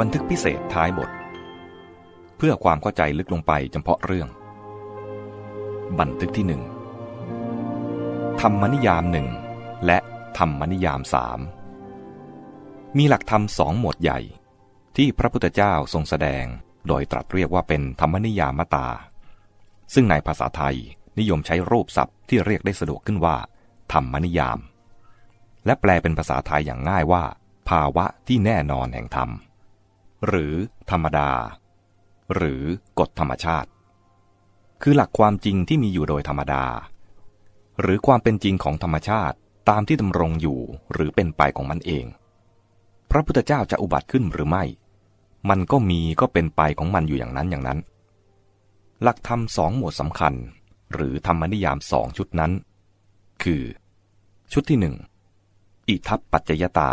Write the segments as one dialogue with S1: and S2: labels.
S1: บันทึกพิเศษท้ายบท เพื่อความเข้าใจลึกลงไปเฉพาะเรื่อง บันทึกที่หนึ่งธรรมนิยามหนึ่งและธรรมนิยามสามมีหลักธรรมสองหมวดใหญ่ ที่พระพุทธเจ้าทรงแสดงโดยตรัสเรียกว่าเป็นธรรมนิยามตา ซึ่งในภาษาไทยนิยมใช้รูปศัพท์ที่เรียกได้สะดวกขึ้นว่า ธรรมนิยาม และแปลเป็นภาษาไทยอย่างง่ายว่า ภาวะที่แน่นอนแห่งธรรม หรือธรรมดา หรือกฎธรรมชาติ คือหลักความจริงที่มีอยู่โดยธรรมดา หรือความเป็นจริงของธรรมชาติตามที่ดำรงอยู่หรือเป็นไปของมันเอง พระพุทธเจ้าจะอุบัติขึ้นหรือไม่ มันก็มีก็เป็นไปของมันอยู่อย่างนั้นอย่างนั้น หลักธรรมสองหมวดสำคัญ หรือธรรมนิยามสองชุดนั้น คือ ชุดที่หนึ่งอิทัปปัจจยตา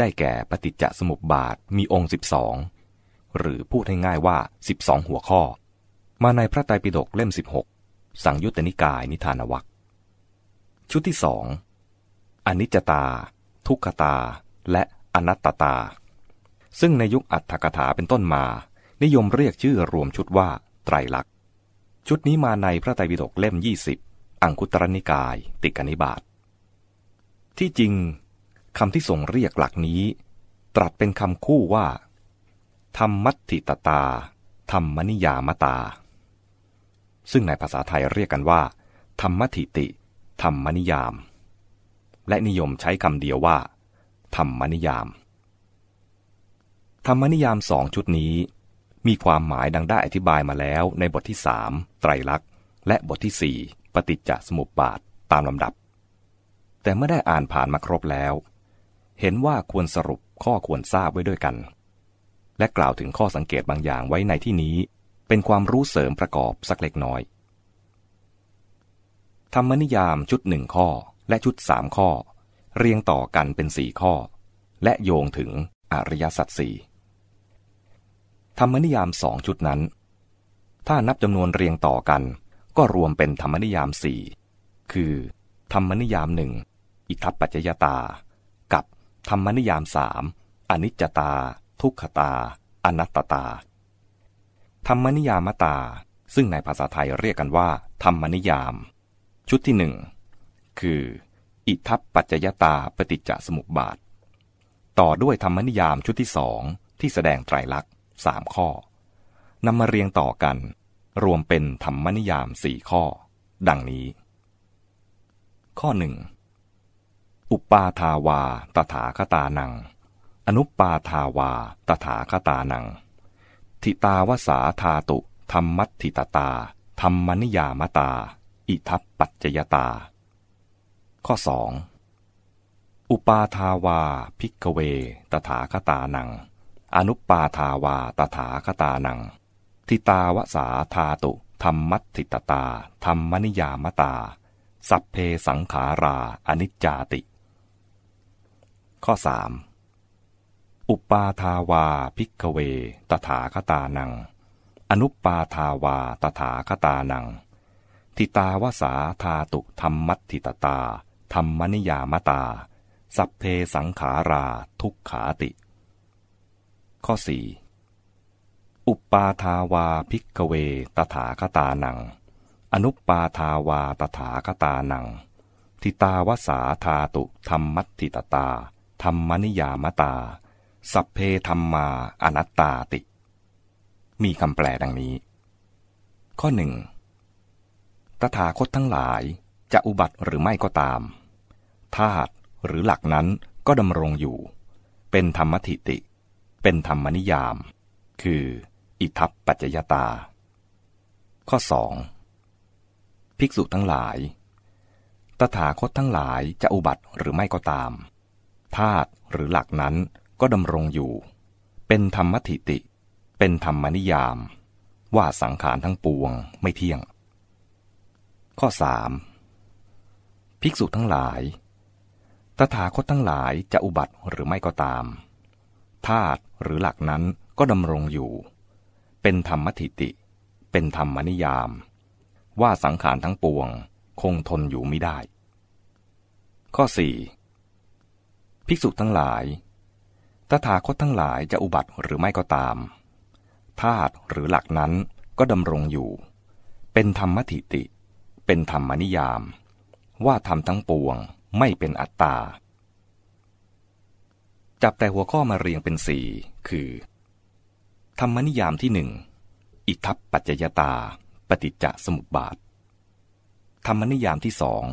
S1: ได้แก่ปฏิจจสมุปบาทมีองค์สิบสองหรือพูดให้ง่ายว่าสิบองหัวข้อ มาในพระไตรปิฎกเล่มสิบหกสังยุตตนิกายนิทานวัคชุดที่สองอนิจจตา ทุกขตา และอนัตตตา ซึ่งในยุคอัตถกถาเป็นต้นมา นิยมเรียกชื่อรวมชุดว่า ไตรลักษณ์ชุดนี้มาในพระไตรปิฎกเล่ม 20 อังคุตรนิกาย ติกนิบาตที่จริง คำที่ส่งเรียกหลักนี้ ตรัสเป็นคำคู่ว่า ธรรมัติตตา ธรรมนิยามตา ซึ่งในภาษาไทยเรียกกันว่า ธรรมทิติ ธรรมนิยาม และนิยมใช้คำเดียวว่า ธรรมนิยาม ธรรมนิยามสองชุดนี้ มีความหมายดังได้อธิบายมาแล้วในบทที่สามไตรลักษณ์ และบทที่สี่ปฏิจจสมุปบาทตามลำดับ แต่เมื่อได้อ่านผ่านมาครบแล้ว เห็นว่าควรสรุปข้อควรทราบไว้ด้วยกัน และกล่าวถึงข้อสังเกตบางอย่างไว้ในที่นี้ เป็นความรู้เสริมประกอบสักเล็กน้อย ธรรมนิยามชุดหนึ่งข้อและชุดสามข้อ เรียงต่อกันเป็นสี่ข้อ และโยงถึงอริยสัจสี่ธรรมนิยามสองชุดนั้น ถ้านับจำนวนเรียงต่อกัน ก็รวมเป็นธรรมนิยามสี่คือ ธรรมนิยามหนึ่งอิทัปปัจจยตา ธรรมนิยามสามอนิจจตา ทุกขตา อนัตตา ธรรมนิยามตา ซึ่งในภาษาไทยเรียกกันว่า ธรรมนิยาม ชุดที่หนึ่งคือ อิทัปปัจจยตาปฏิจจสมุปบาท ต่อด้วยธรรมนิยามชุดที่สองที่แสดงไตรลักษณ์สามข้อนำมาเรียงต่อกัน รวมเป็นธรรมนิยามสี่ข้อ ดังนี้ ข้อหนึ่ง อุปาทาวาตถาคตานัง อนุปาทาวาตถาคตานัง ทิตาวสาธาตุธรรมัตถิตตา ธรรมนิยามตา อิทัปปัจจยตา ข้อสองอุปาทาวาพิกเว ตถาคตานัง อนุปาทาวาตถาคตานัง ทิตาวสาธาตุธรรมัตถิตตา ธรรมนิยามตา สัพเพสังขาราอนิจจาติ ข้อสามอุปาทาวาพิกเว ตถาคตานัง อนุปาทาวาตถาคตานัง ทิตาวสาธาตุธรรมัตถิตตา ธรรมนิยามตา สัพเพสังขาราทุกขาติ ข้อสี่อุปาทาวาภิกเว ตถาคตานัง อนุปาทาวาตถาคตานังทิตาวสาธาตุธรรมัติตตา ธรรมนิยามตา สัพเพธรรมาอนัตตาติ มีคำแปลดังนี้ ข้อหนึ่งตถาคตทั้งหลายจะอุบัติหรือไม่ก็ตามธาตุหรือหลักนั้นก็ดำรงอยู่ เป็นธรรมทิติ เป็นธรรมนิยาม คือ อิทัปปัจจยตา ข้อสองภิกษุทั้งหลาย ตถาคตทั้งหลายจะอุบัติหรือไม่ก็ตาม ธาตุหรือหลักนั้นก็ดำรงอยู่ เป็นธรรมทิติ เป็นธรรมนิยาม ว่าสังขารทั้งปวงไม่เที่ยง ข้อสามภิกษุทั้งหลาย ตถาคตทั้งหลายจะอุบัติหรือไม่ก็ตาม ธาตุหรือหลักนั้นก็ดำรงอยู่ เป็นธรรมทิติ เป็นธรรมนิยาม ว่าสังขารทั้งปวงคงทนอยู่ไม่ได้ ข้อสี่ ภิกษุทั้งหลาย ตถาคตทั้งหลายจะอุบัติหรือไม่ก็ตาม ธาตุหรือหลักนั้นก็ดำรงอยู่ เป็นธรรมทิติ เป็นธรรมนิยาม ว่าธรรมทั้งปวงไม่เป็นอัตตา จับแต่หัวข้อมาเรียงเป็นสี่คือ ธรรมนิยามที่หนึ่ง อิทัปปัจจยตา ปฏิจจสมุปบาท ธรรมนิยามที่สอง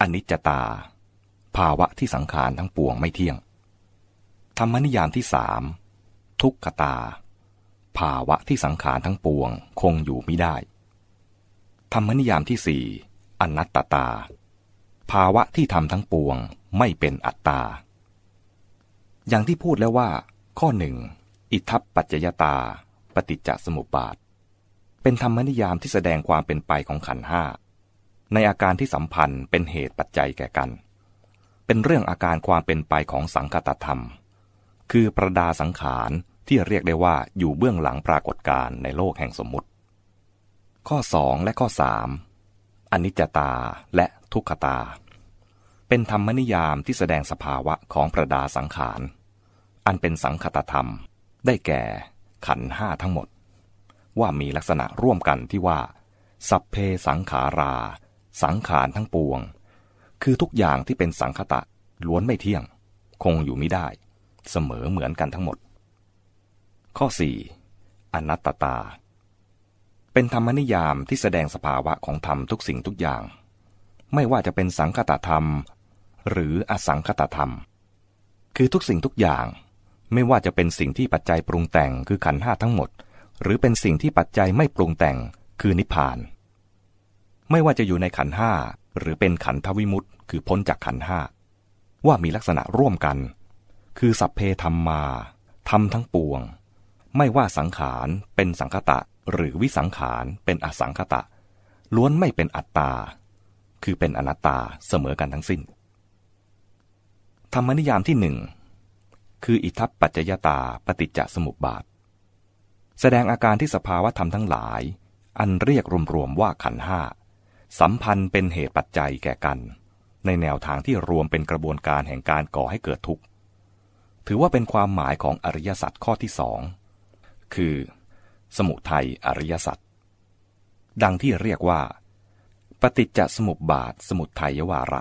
S1: อนิจจตา ภาวะที่สังขารทั้งปวงไม่เที่ยง ธรรมนิยามที่สามทุกขตา ภาวะที่สังขารทั้งปวงคงอยู่ไม่ได้ ธรรมนิยามที่สี่อนัตตา ภาวะที่ทำทั้งปวงไม่เป็นอัตตา อย่างที่พูดแล้วว่า ข้อหนึ่งอิทัปปัจจยตา ปฏิจจสมุปบาท เป็นธรรมนิยามที่แสดงความเป็นไปของขันห้าในอาการที่สัมพันธ์เป็นเหตุปัจจัยแก่กัน เป็นเรื่องอาการความเป็นไปของสังคตธรรม คือประดาสังขารที่เรียกได้ว่าอยู่เบื้องหลังปรากฏการในโลกแห่งสมมุติ ข้อ 2 และข้อ 3 อนิจจตาและทุกขตา เป็นธรรมนิยามที่แสดงสภาวะของประดาสังขาร อันเป็นสังคตธรรม ได้แก่ขันห้าทั้งหมด ว่ามีลักษณะร่วมกันที่ว่า สัพเพสังขารา สังขารทั้งปวง คือทุกอย่างที่เป็นสังคตะล้วนไม่เที่ยง คงอยู่ไม่ได้ เสมอเหมือนกันทั้งหมด ข้อ 4. อนัตตา เป็นธรรมนิยามที่แสดงสภาวะของธรรมทุกสิ่งทุกอย่าง ไม่ว่าจะเป็นสังคตธรรม หรืออสังคตธรรม คือทุกสิ่งทุกอย่าง ไม่ว่าจะเป็นสิ่งที่ปัจจัยปรุงแต่งคือขันห้าทั้งหมด หรือเป็นสิ่งที่ปัจจัยไม่ปรุงแต่งคือนิพพาน ไม่ว่าจะอยู่ในขันห้า หรือเป็นขันทวิมุตต์คือพ้นจากขันห้าว่ามีลักษณะร่วมกัน คือสัพเพธรรมมาทำทั้งปวง ไม่ว่าสังขารเป็นสังคตะ หรือวิสังขารเป็นอสังคตะ ล้วนไม่เป็นอัตตา คือเป็นอนัตตาเสมอกันทั้งสิ้น ธรรมนิยามที่หนึ่งคืออิทัปปัจจยตาปฏิจจสมุปบาท แสดงอาการที่สภาวะธรรมทั้งหลาย อันเรียกรวมๆว่าขันห้า สัมพันธ์เป็นเหตุปัจจัยแก่กัน ในแนวทางที่รวมเป็นกระบวนการแห่งการก่อให้เกิดทุกข์ ถือว่าเป็นความหมายของอริยสัจข้อที่สองคือ สมุทัยอริยสัจดังที่เรียกว่า ปฏิจจสมุปบาทสมุทัยวาระ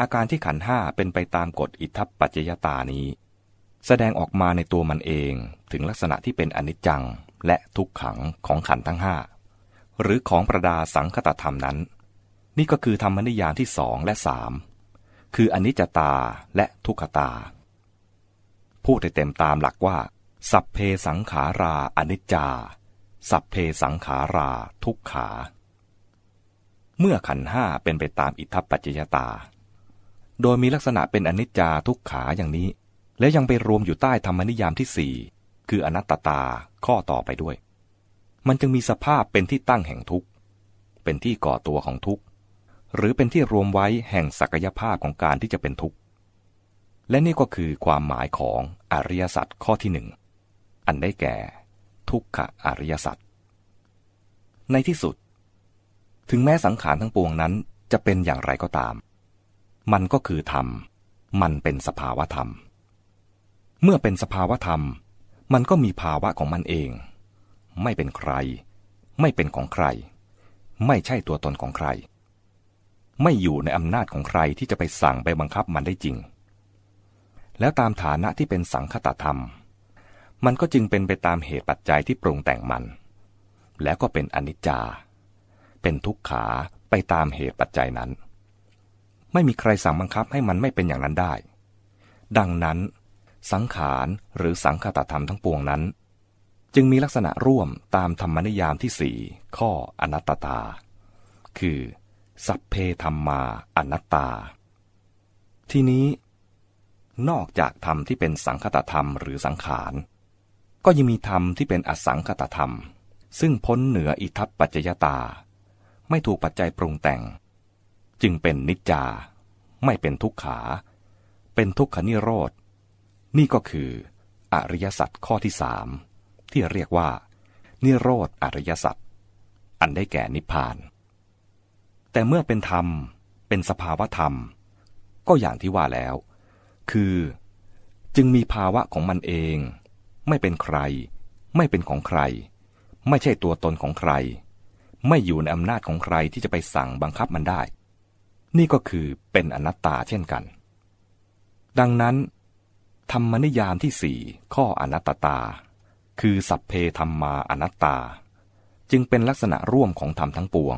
S1: อาการที่ขันห้าเป็นไปตามกฎอิทัปปัจจยตานี้ แสดงออกมาในตัวมันเองถึงลักษณะที่เป็นอนิจจังและทุกขังของขันทั้งห้า หรือของประดาสังคตธรรมนั้น นี่ก็คือธรรมนิยามที่สองและสามคืออนิจจตาและทุกขตา พูดให้เต็มตามหลักว่า สัพเพสังขาราอนิจจา สัพเพสังขาราทุกขา เมื่อขันห้าเป็นไปตามอิทัปปัจจยตา โดยมีลักษณะเป็นอนิจจาทุกขาอย่างนี้ และยังไปรวมอยู่ใต้ธรรมนิยามที่สี่คืออนัตตาข้อต่อไปด้วย มันจึงมีสภาพเป็นที่ตั้งแห่งทุกข์ เป็นที่ก่อตัวของทุกข์ หรือเป็นที่รวมไว้แห่งศักยภาพของการที่จะเป็นทุกข์ และนี่ก็คือความหมายของอริยสัจข้อที่หนึ่ง อันได้แก่ ทุกขะอริยสัจ ในที่สุด ถึงแม้สังขารทั้งปวงนั้นจะเป็นอย่างไรก็ตาม มันก็คือธรรม มันเป็นสภาวะธรรม เมื่อเป็นสภาวะธรรม มันก็มีภาวะของมันเอง ไม่เป็นใคร ไม่เป็นของใคร ไม่ใช่ตัวตนของใคร ไม่อยู่ในอำนาจของใครที่จะไปสั่งไปบังคับมันได้จริง แล้วตามฐานะที่เป็นสังคตธรรม มันก็จึงเป็นไปตามเหตุปัจจัยที่ปรุงแต่งมัน แล้วก็เป็นอนิจจา เป็นทุกขาไปตามเหตุปัจจัยนั้น ไม่มีใครสั่งบังคับให้มันไม่เป็นอย่างนั้นได้ ดังนั้น สังขารหรือสังคตธรรมทั้งปวงนั้น จึงมีลักษณะร่วมตามธรรมนิยามที่สี่ข้ออนัตตา คือ สัพเพธรรมาอนัตตา ทีนี้ นอกจากธรรมที่เป็นสังคตธรรมหรือสังขาร ก็ยังมีธรรมที่เป็นอสังคตธรรม ซึ่งพ้นเหนืออิทัปปัจจยตา ไม่ถูกปัจจัยปรุงแต่ง จึงเป็นนิจจา ไม่เป็นทุกขา เป็นทุกขนิโรธ นี่ก็คือ อริยสัจข้อที่สาม ที่เรียกว่า นิโรธอริยสัจอันได้แก่นิพพาน แต่เมื่อเป็นธรรมเป็นสภาวะธรรม ก็อย่างที่ว่าแล้ว คือ จึงมีภาวะของมันเอง ไม่เป็นใคร ไม่เป็นของใคร ไม่ใช่ตัวตนของใคร ไม่อยู่ในอำนาจของใครที่จะไปสั่งบังคับมันได้ นี่ก็คือเป็นอนัตตาเช่นกัน ดังนั้นธรรมนิยามที่สี่ข้ออนัตตา คือสัพเพธรรมาอนัตตา จึงเป็นลักษณะร่วมของธรรมทั้งปวง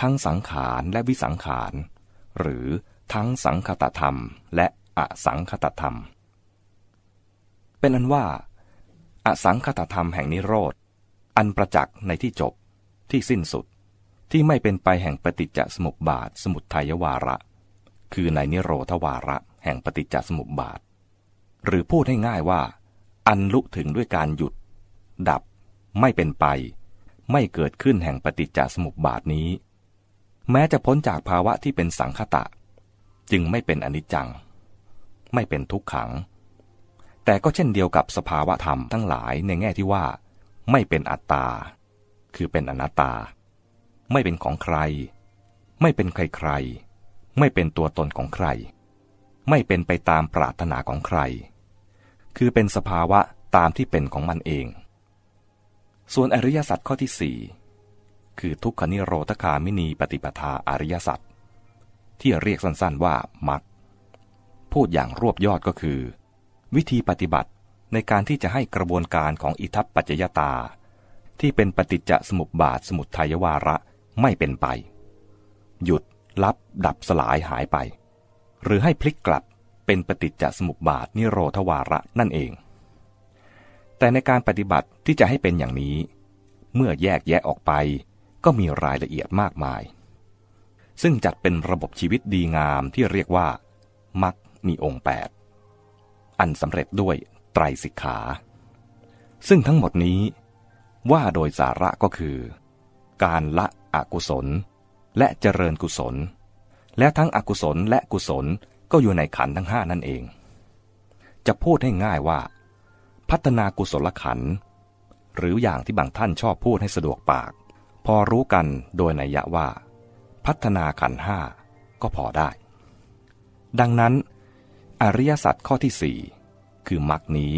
S1: ทั้งสังขารและวิสังขาร หรือทั้งสังคตธรรมและอสังคตธรรม เป็นอันว่า อสังคตธรรมแห่งนิโรธ อันประจักษ์ในที่จบ ที่สิ้นสุด ที่ไม่เป็นไปแห่งปฏิจจสมุปบาทสมุทัยวาระ คือในนิโรธวาระแห่งปฏิจจสมุปบาท หรือพูดให้ง่ายว่า อันลุถึงด้วยการหยุด ดับ ไม่เป็นไป ไม่เกิดขึ้นแห่งปฏิจจสมุปบาทนี้ แม้จะพ้นจากภาวะที่เป็นสังคตะ จึงไม่เป็นอนิจจัง ไม่เป็นทุกขัง แต่ก็เช่นเดียวกับสภาวะธรรมทั้งหลายในแง่ที่ว่า ไม่เป็นอัตตา คือเป็นอนัตตา ไม่เป็นของใคร ไม่เป็นใครใคร ไม่เป็นตัวตนของใคร ไม่เป็นไปตามปรารถนาของใคร คือเป็นสภาวะตามที่เป็นของมันเอง ส่วนอริยสัจข้อที่สี่คือทุกขนิโรธคามินีปฏิปทาอริยสัจที่เรียกสั้นๆว่ามักพูดอย่างรวบยอดก็คือ วิธีปฏิบัติในการที่จะให้กระบวนการของอิทัปปัจจยตา ที่เป็นปฏิจจสมุปบาทสมุทัยวาระไม่เป็นไป หยุดลับดับสลายหายไป หรือให้พลิกกลับเป็นปฏิจจสมุปบาทนิโรธวาระนั่นเอง แต่ในการปฏิบัติที่จะให้เป็นอย่างนี้ เมื่อแยกแยะออกไป ก็มีรายละเอียดมากมาย ซึ่งจัดเป็นระบบชีวิตดีงามที่เรียกว่ามักมีองค์แปดอันสำเร็จด้วยไตรสิกขา ซึ่งทั้งหมดนี้ ว่าโดยสาระก็คือ การละอกุศล และเจริญกุศล และทั้งอกุศลและกุศลก็อยู่ในขันทั้งห้านั่นเอง จะพูดให้ง่ายว่า พัฒนากุศลขันหรืออย่างที่บางท่านชอบพูดให้สะดวกปาก พอรู้กันโดยนัยยะว่า พัฒนาขันห้าก็พอได้ ดังนั้น อริยสัจข้อที่สี่คือมรรคนี้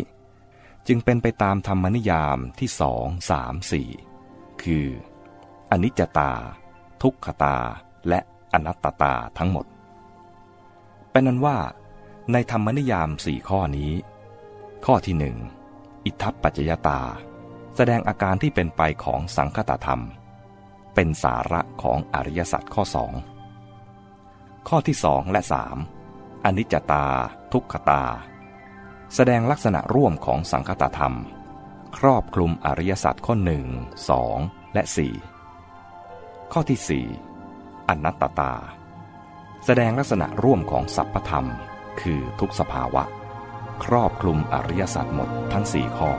S1: จึงเป็นไปตามธรรมนิยามที่สองสามสี่คือ อนิจจตา ทุกขตาและอนัตตาทั้งหมด เป็นนั้นว่า ในธรรมนิยามสี่ข้อนี้ ข้อที่หนึ่ง อิทัปปัจจยตา แสดงอาการที่เป็นไปของสังคตธรรม เป็นสาระของอริยสัจข้อสองข้อที่สองและสามอนิจจตา ทุกขตา แสดงลักษณะร่วมของสังคตธรรม ครอบคลุมอริยสัจข้อหนึ่งสองและสี่ข้อที่สี่อนัตตา แสดงลักษณะร่วมของสัพพธรรม คือทุกสภาวะ ครอบคลุมอริยสัจหมดทั้งสี่ข้อ